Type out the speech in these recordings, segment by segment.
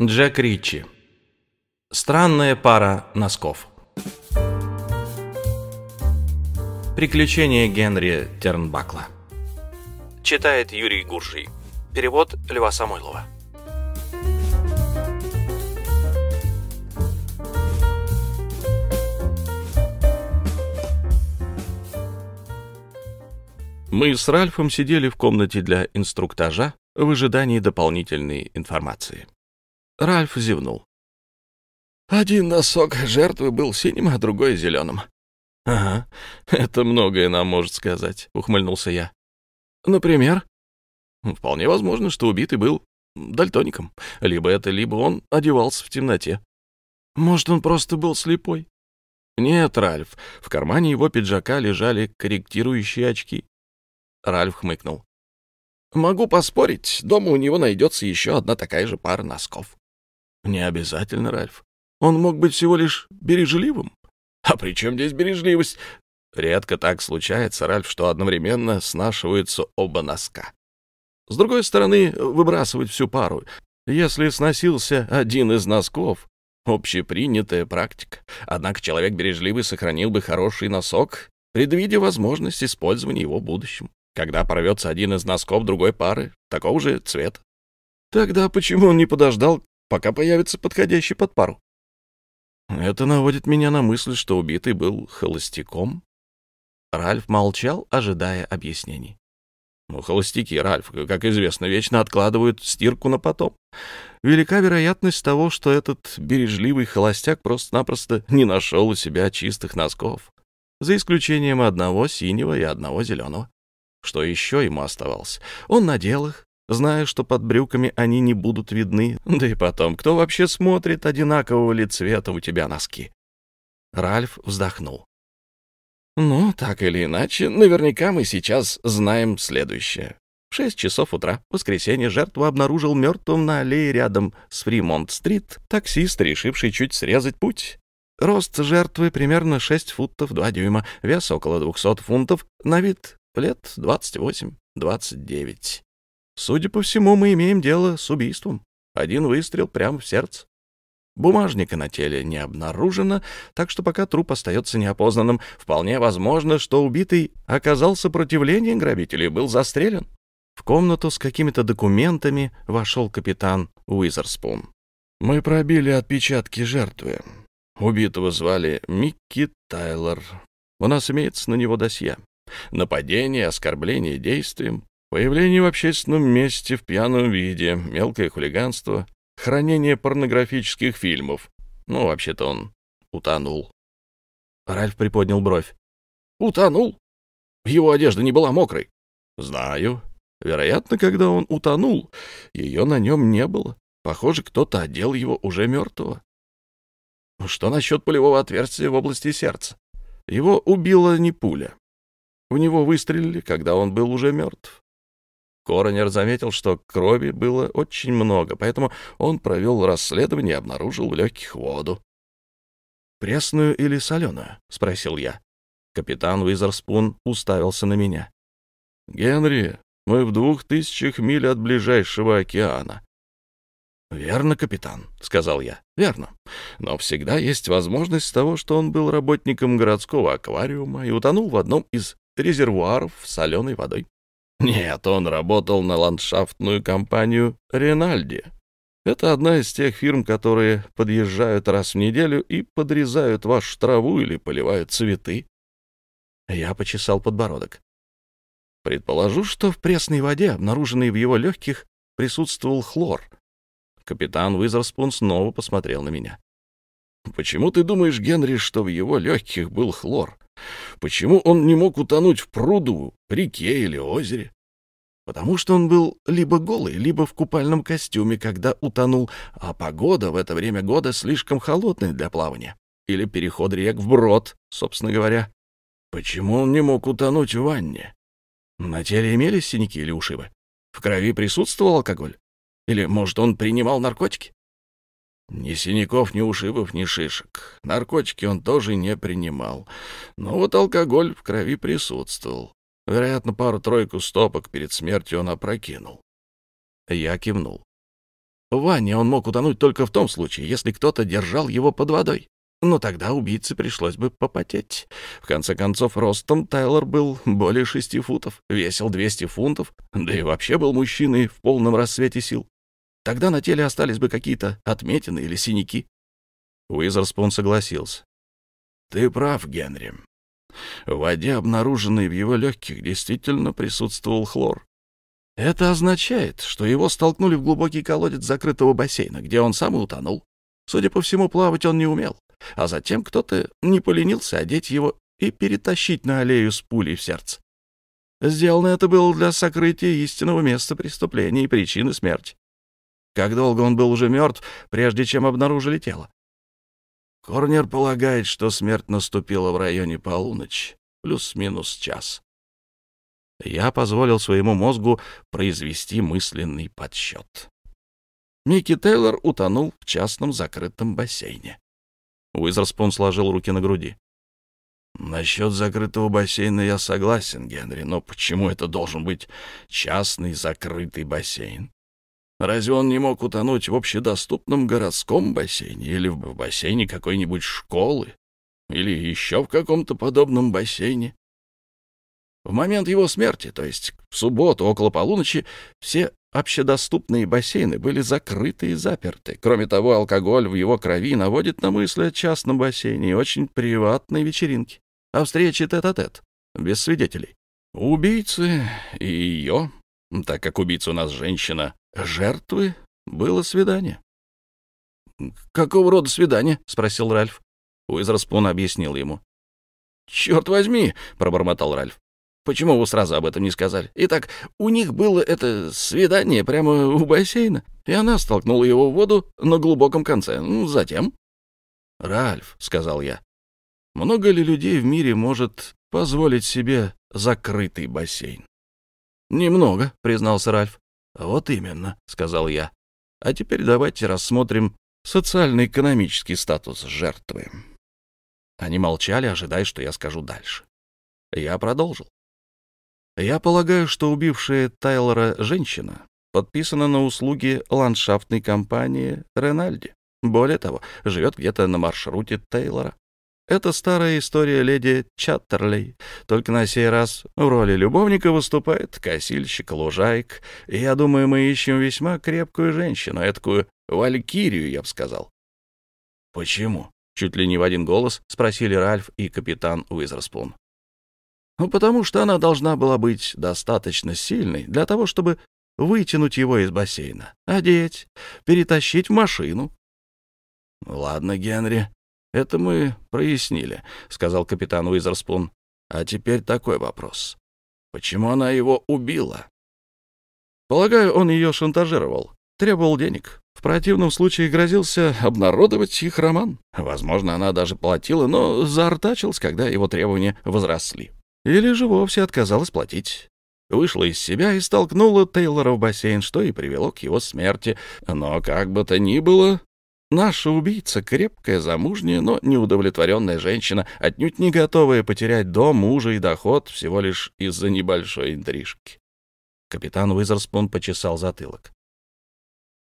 Джек Ричи. Странная пара носков. Приключения Генри Тернбакла. Читает Юрий Гуржий. Перевод Льва Самойлова. Мы с Ральфом сидели в комнате для инструктажа в ожидании дополнительной информации. Ральф зевнул. Один носок жертвы был синим, а другой — зеленым. «Ага, это многое нам может сказать», — ухмыльнулся я. «Например?» «Вполне возможно, что убитый был дальтоником. Либо это, либо он одевался в темноте». «Может, он просто был слепой?» «Нет, Ральф, в кармане его пиджака лежали корректирующие очки. Ральф хмыкнул. «Могу поспорить, дома у него найдется еще одна такая же пара носков». «Не обязательно, Ральф. Он мог быть всего лишь бережливым». «А при чем здесь бережливость?» «Редко так случается, Ральф, что одновременно снашиваются оба носка. С другой стороны, выбрасывать всю пару. Если сносился один из носков, общепринятая практика. Однако человек бережливый сохранил бы хороший носок, предвидя возможность использования его в будущем когда порвется один из носков другой пары, такого же цвета. Тогда почему он не подождал, пока появится подходящий под пару? Это наводит меня на мысль, что убитый был холостяком. Ральф молчал, ожидая объяснений. Ну, холостяки, Ральф, как известно, вечно откладывают стирку на потом. Велика вероятность того, что этот бережливый холостяк просто-напросто не нашел у себя чистых носков, за исключением одного синего и одного зеленого. Что еще ему оставалось? Он надел их, зная, что под брюками они не будут видны. Да и потом, кто вообще смотрит, одинакового ли цвета у тебя носки? Ральф вздохнул. Ну, так или иначе, наверняка мы сейчас знаем следующее. В шесть часов утра, в воскресенье, жертву обнаружил мертвым на аллее рядом с Фримонт-стрит таксист, решивший чуть срезать путь. Рост жертвы примерно 6 футов 2 дюйма, вес около 200 фунтов, на вид Лет 28-29. Судя по всему, мы имеем дело с убийством. Один выстрел прямо в сердце. Бумажника на теле не обнаружено, так что пока труп остается неопознанным, вполне возможно, что убитый оказал сопротивление грабителю и был застрелен. В комнату с какими-то документами вошел капитан Уизерспун. «Мы пробили отпечатки жертвы. Убитого звали Микки Тайлор. У нас имеется на него досье нападение, оскорбление действием, появление в общественном месте в пьяном виде, мелкое хулиганство, хранение порнографических фильмов. Ну, вообще-то он утонул. Ральф приподнял бровь. «Утонул? Его одежда не была мокрой?» «Знаю. Вероятно, когда он утонул, ее на нем не было. Похоже, кто-то одел его уже мертвого. Что насчет пулевого отверстия в области сердца? Его убила не пуля. В него выстрелили, когда он был уже мертв. Коронер заметил, что крови было очень много, поэтому он провел расследование и обнаружил в легких воду. «Пресную или соленую?» — спросил я. Капитан Уизерспун уставился на меня. «Генри, мы в двух тысячах миль от ближайшего океана». «Верно, капитан», — сказал я, — «верно. Но всегда есть возможность того, что он был работником городского аквариума и утонул в одном из резервуаров соленой водой. Нет, он работал на ландшафтную компанию «Ренальди». Это одна из тех фирм, которые подъезжают раз в неделю и подрезают вашу траву или поливают цветы. Я почесал подбородок. Предположу, что в пресной воде, обнаруженной в его легких, присутствовал хлор. Капитан Уизерспун снова посмотрел на меня. «Почему ты думаешь, Генри, что в его легких был хлор?» Почему он не мог утонуть в пруду, реке или озере? Потому что он был либо голый, либо в купальном костюме, когда утонул, а погода в это время года слишком холодная для плавания. Или переход рек вброд, собственно говоря. Почему он не мог утонуть в ванне? На теле имелись синяки или ушибы? В крови присутствовал алкоголь? Или, может, он принимал наркотики? Ни синяков, ни ушибов, ни шишек. Наркотики он тоже не принимал. Но вот алкоголь в крови присутствовал. Вероятно, пару-тройку стопок перед смертью он опрокинул. Я кивнул. В ванне он мог утонуть только в том случае, если кто-то держал его под водой. Но тогда убийце пришлось бы попотеть. В конце концов, ростом Тайлор был более шести футов, весил 200 фунтов, да и вообще был мужчиной в полном рассвете сил. Тогда на теле остались бы какие-то отметины или синяки. Уизерспун согласился. «Ты прав, Генри. В воде, обнаруженной в его легких, действительно присутствовал хлор. Это означает, что его столкнули в глубокий колодец закрытого бассейна, где он сам и утонул. Судя по всему, плавать он не умел. А затем кто-то не поленился одеть его и перетащить на аллею с пулей в сердце. Сделано это было для сокрытия истинного места преступления и причины смерти. Как долго он был уже мертв, прежде чем обнаружили тело? Корнер полагает, что смерть наступила в районе полуночи, плюс-минус час. Я позволил своему мозгу произвести мысленный подсчет. Микки Тейлор утонул в частном закрытом бассейне. Уизерспун сложил руки на груди. «Насчет закрытого бассейна я согласен, Генри, но почему это должен быть частный закрытый бассейн? Разве он не мог утонуть в общедоступном городском бассейне или в бассейне какой-нибудь школы? Или еще в каком-то подобном бассейне? В момент его смерти, то есть в субботу около полуночи, все общедоступные бассейны были закрыты и заперты. Кроме того, алкоголь в его крови наводит на мысли о частном бассейне и очень приватной вечеринке, о встрече тет-а-тет, -тет, без свидетелей. Убийцы и ее, так как убийца у нас женщина, жертвы, было свидание. «Какого рода свидание?» — спросил Ральф. Уизерспун объяснил ему. «Черт возьми!» — пробормотал Ральф. «Почему вы сразу об этом не сказали? Итак, у них было это свидание прямо у бассейна, и она столкнула его в воду на глубоком конце. Затем...» «Ральф», — сказал я, — «много ли людей в мире может позволить себе закрытый бассейн?» «Немного», — признался Ральф. «Вот именно», — сказал я. «А теперь давайте рассмотрим социально-экономический статус жертвы». Они молчали, ожидая, что я скажу дальше. Я продолжил. Я полагаю, что убившая Тайлора женщина подписана на услуги ландшафтной компании «Ренальди». Более того, живет где-то на маршруте Тейлора. Это старая история леди Чаттерлей, только на сей раз в роли любовника выступает косильщик, лужайк, и я думаю, мы ищем весьма крепкую женщину, эткую валькирию, я бы сказал. «Почему?» — чуть ли не в один голос спросили Ральф и капитан Уизерспун. «Ну, потому что она должна была быть достаточно сильной для того, чтобы вытянуть его из бассейна, одеть, перетащить в машину». «Ладно, Генри», «Это мы прояснили», — сказал капитан Уизерспун. «А теперь такой вопрос. Почему она его убила?» «Полагаю, он ее шантажировал, требовал денег. В противном случае грозился обнародовать их роман. Возможно, она даже платила, но заортачилась, когда его требования возросли. Или же вовсе отказалась платить. Вышла из себя и столкнула Тейлора в бассейн, что и привело к его смерти. Но как бы то ни было, Наша убийца — крепкая, замужняя, но неудовлетворенная женщина, отнюдь не готовая потерять дом, мужа и доход всего лишь из-за небольшой интрижки. Капитан Уизерспун почесал затылок.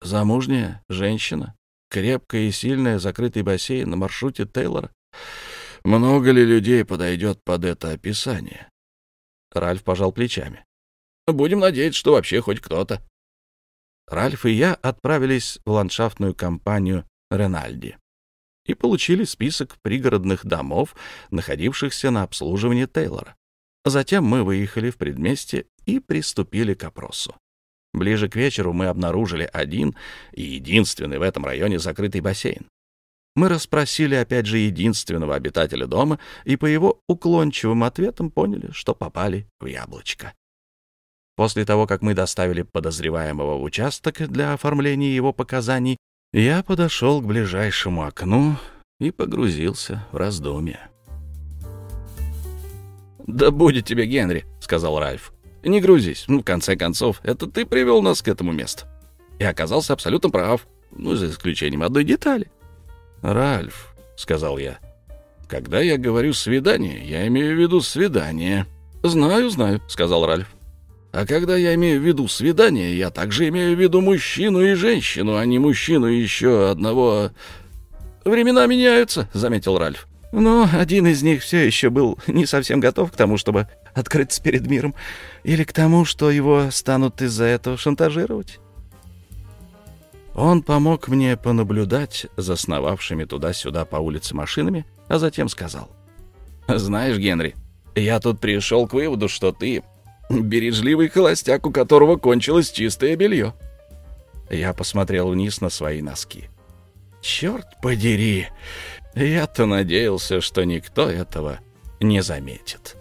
Замужняя женщина, крепкая и сильная, закрытый бассейн на маршруте Тейлора. Много ли людей подойдет под это описание? Ральф пожал плечами. Будем надеяться, что вообще хоть кто-то. Ральф и я отправились в ландшафтную компанию Ренальди и получили список пригородных домов, находившихся на обслуживании Тейлора. Затем мы выехали в предместье и приступили к опросу. Ближе к вечеру мы обнаружили один и единственный в этом районе закрытый бассейн. Мы расспросили опять же единственного обитателя дома и по его уклончивым ответам поняли, что попали в яблочко. После того, как мы доставили подозреваемого в участок для оформления его показаний, я подошел к ближайшему окну и погрузился в раздумья. «Да будет тебе, Генри», — сказал Ральф. «Не грузись. Ну, в конце концов, это ты привел нас к этому месту. И оказался абсолютно прав. Ну, за исключением одной детали». «Ральф», — сказал я, — «когда я говорю «свидание», я имею в виду свидание». «Знаю, знаю», — сказал Ральф. А когда я имею в виду свидание, я также имею в виду мужчину и женщину, а не мужчину еще одного... Времена меняются, — заметил Ральф. Но один из них все еще был не совсем готов к тому, чтобы открыться перед миром, или к тому, что его станут из-за этого шантажировать. Он помог мне понаблюдать за сновавшими туда-сюда по улице машинами, а затем сказал. «Знаешь, Генри, я тут пришел к выводу, что ты бережливый холостяк, у которого кончилось чистое белье». Я посмотрел вниз на свои носки. «Черт подери! Я-то надеялся, что никто этого не заметит».